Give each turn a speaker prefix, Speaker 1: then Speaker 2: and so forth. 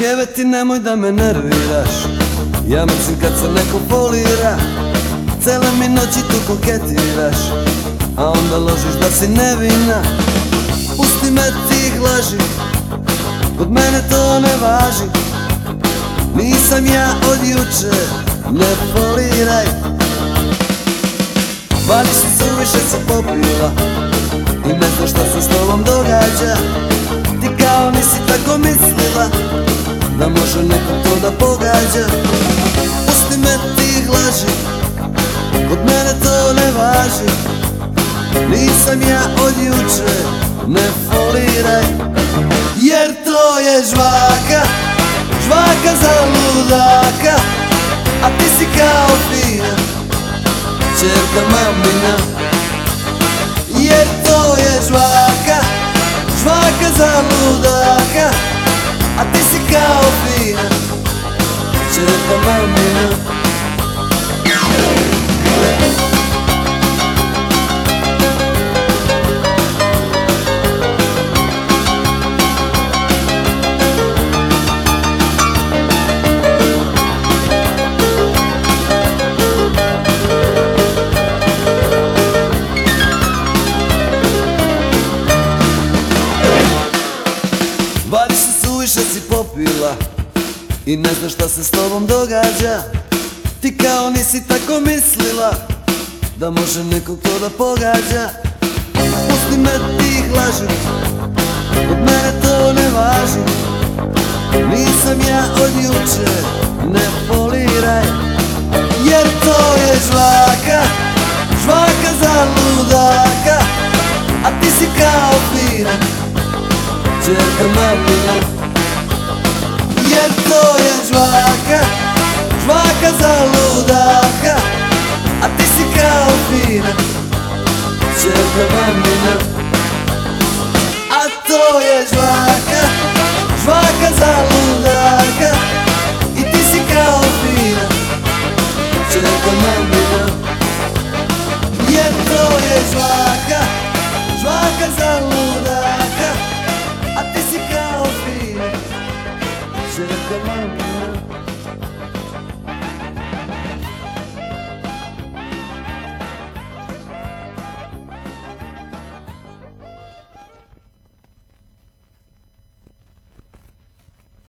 Speaker 1: Keve ti nemoj da me nerviraš. Ja mrzim kad se neko folira Cele mi noći tu koketiraš. A onda ložiš da si nevina Pusti me tih laži. Kod mene to ne važi. Nisam ja od juče Ne foliraj. Vadi se suviše se popila I ne znaš šta se s tobom događa. Ti kao nisi tako mislila Da može neko to da pogađa. Pusti me tih laži. Kod mene to ne važi. Nisam ja od juče Ne foliraj. Jer to je žvaka. Žvaka za ludaka. A ti si kao fina. Čerka mamina. Jer to je žvaka. Žvaka za ludaka. A ti si kao Bari se suviše si popila I ne znaš šta se s tobom događa. Ti kao nisi tako mislila Da može nekog to da pogađa. Pusti me tih laži Od mene to ne važi. Nisam ja od juče Ne foliraj Jer to je žvaka Žvaka za ludaka. A ti si kao fina Čerka mamina jer to je žvaka, žvaka za ludaka. A ti si kao fina, čeka mamina. A to je žvaka, žvaka za ludaka. I ti si kao fina, čeka mamina. alone